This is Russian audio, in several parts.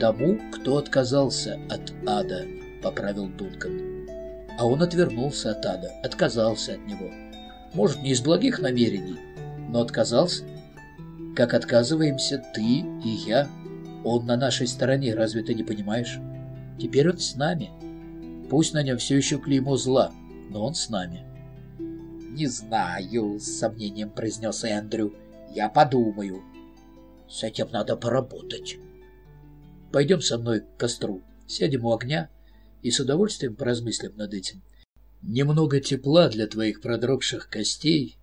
Тому, кто отказался от ада, поправил Дункан. А он отвернулся от ада, отказался от него. Может, не из благих намерений, но отказался. Как отказываемся ты и я. Он на нашей стороне, разве ты не понимаешь? Теперь он с нами. Пусть на нем все еще клеймо зла, но он с нами. «Не знаю», — с сомнением произнес Эндрю. «Я подумаю. С этим надо поработать». «Пойдем со мной к костру, сядем у огня и с удовольствием поразмыслим над этим. Немного тепла для твоих продрогших костей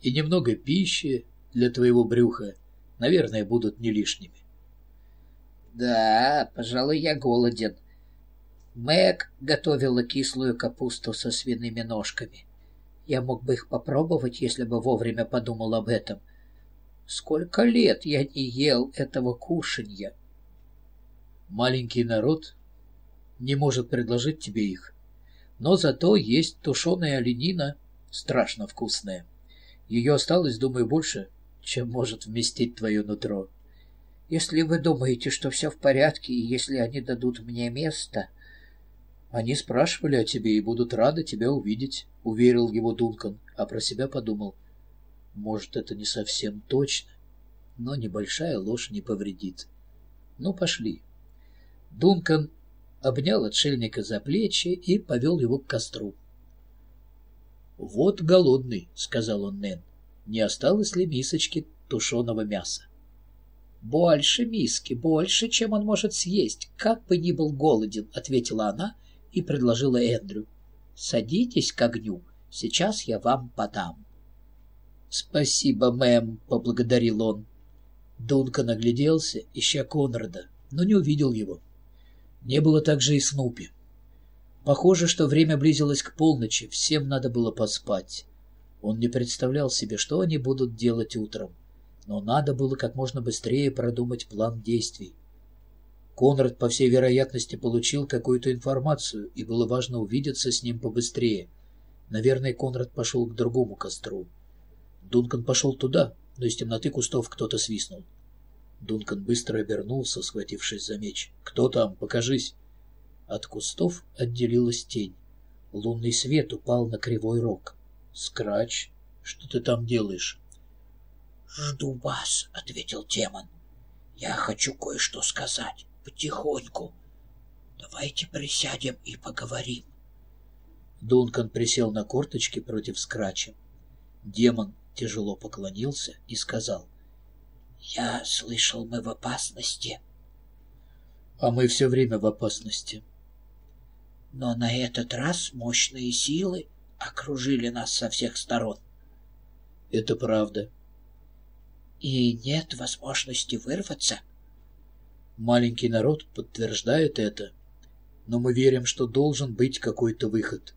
и немного пищи для твоего брюха, наверное, будут не лишними». «Да, пожалуй, я голоден», Мэг готовила кислую капусту со свиными ножками. Я мог бы их попробовать, если бы вовремя подумал об этом. Сколько лет я не ел этого кушанья. Маленький народ не может предложить тебе их. Но зато есть тушеная оленина, страшно вкусная. Ее осталось, думаю, больше, чем может вместить твое нутро. Если вы думаете, что все в порядке, и если они дадут мне место, «Они спрашивали о тебе и будут рады тебя увидеть», — уверил его Дункан, а про себя подумал. «Может, это не совсем точно, но небольшая ложь не повредит. Ну, пошли». Дункан обнял отшельника за плечи и повел его к костру. «Вот голодный», — сказал он Нэн. «Не осталось ли мисочки тушеного мяса?» «Больше миски, больше, чем он может съесть, как бы ни был голоден», — ответила она, — и предложила Эндрю. «Садитесь к огню, сейчас я вам подам». «Спасибо, мэм», — поблагодарил он. Дункан нагляделся, ища Конрада, но не увидел его. Не было также и Снупи. Похоже, что время близилось к полночи, всем надо было поспать. Он не представлял себе, что они будут делать утром, но надо было как можно быстрее продумать план действий. Конрад, по всей вероятности, получил какую-то информацию, и было важно увидеться с ним побыстрее. Наверное, Конрад пошел к другому костру. Дункан пошел туда, но из темноты кустов кто-то свистнул. Дункан быстро обернулся, схватившись за меч. «Кто там? Покажись!» От кустов отделилась тень. Лунный свет упал на кривой рог. «Скрач, что ты там делаешь?» «Жду вас», — ответил демон. «Я хочу кое-что сказать» потихоньку. Давайте присядем и поговорим. Дункан присел на корточки против скрача. Демон тяжело поклонился и сказал. «Я слышал, мы в опасности». «А мы все время в опасности». «Но на этот раз мощные силы окружили нас со всех сторон». «Это правда». «И нет возможности вырваться?» Маленький народ подтверждает это, но мы верим, что должен быть какой-то выход.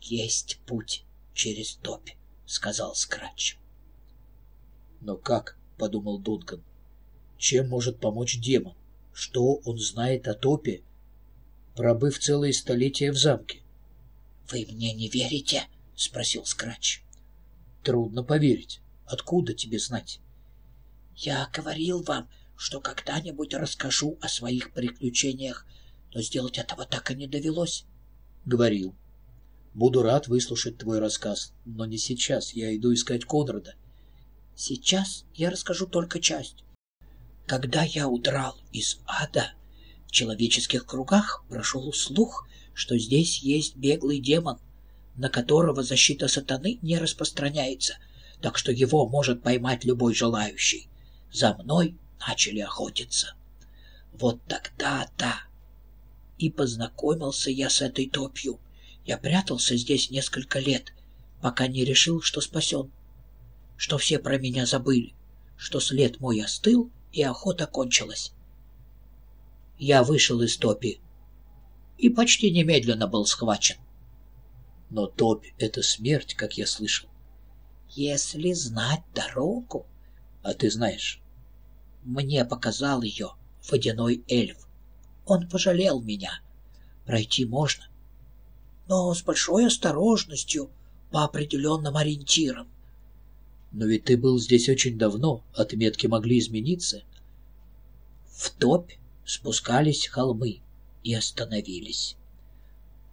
«Есть путь через топь», — сказал Скрач. «Но как?» — подумал Дункан. «Чем может помочь демон? Что он знает о топе, пробыв целые столетия в замке?» «Вы мне не верите?» — спросил Скрач. «Трудно поверить. Откуда тебе знать?» «Я говорил вам, что когда-нибудь расскажу о своих приключениях, но сделать этого так и не довелось. Говорил. Буду рад выслушать твой рассказ, но не сейчас. Я иду искать Конрада. Сейчас я расскажу только часть. Когда я удрал из ада, в человеческих кругах прошел слух, что здесь есть беглый демон, на которого защита сатаны не распространяется, так что его может поймать любой желающий. За мной начали охотиться. Вот тогда-то и познакомился я с этой топью. Я прятался здесь несколько лет, пока не решил, что спасен, что все про меня забыли, что след мой остыл и охота кончилась. Я вышел из топи и почти немедленно был схвачен. Но топь — это смерть, как я слышал. Если знать дорогу... А ты знаешь? Мне показал ее водяной эльф. Он пожалел меня. Пройти можно, но с большой осторожностью, по определенным ориентирам. Но ведь ты был здесь очень давно, отметки могли измениться. В топь спускались холмы и остановились.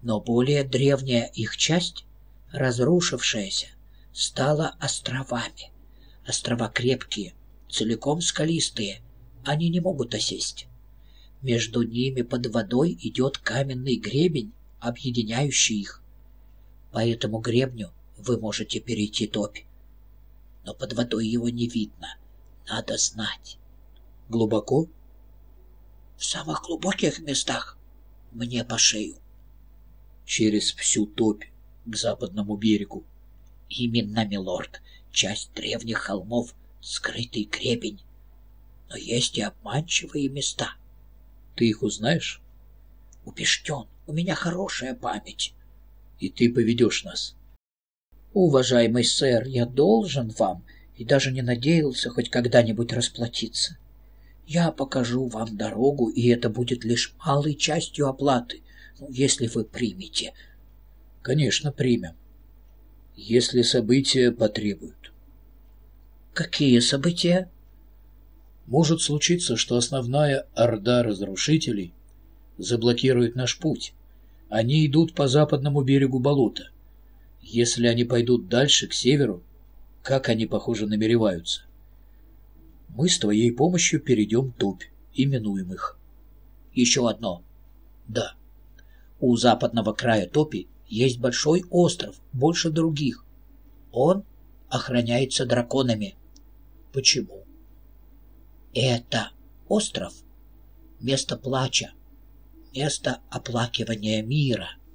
Но более древняя их часть, разрушившаяся, стала островами. Острова крепкие, целиком скалистые, они не могут осесть. Между ними под водой идет каменный гребень, объединяющий их. По этому гребню вы можете перейти топь. Но под водой его не видно. Надо знать. Глубоко? В самых глубоких местах мне по шею. Через всю топь к западному берегу. Именно, милорд, часть древних холмов — скрытый гребень. Но есть и обманчивые места. Ты их узнаешь? Убежден, у меня хорошая память. И ты поведешь нас. Уважаемый сэр, я должен вам и даже не надеялся хоть когда-нибудь расплатиться. Я покажу вам дорогу, и это будет лишь малой частью оплаты, ну, если вы примете. Конечно, примем. Если события потребуют. Какие события? Может случиться, что основная орда разрушителей заблокирует наш путь. Они идут по западному берегу болота. Если они пойдут дальше, к северу, как они, похоже, намереваются, мы с твоей помощью перейдем топь и минуем их. Еще одно. Да. У западного края топи есть большой остров, больше других. Он охраняется драконами. Почему? Это остров — место плача, место оплакивания мира —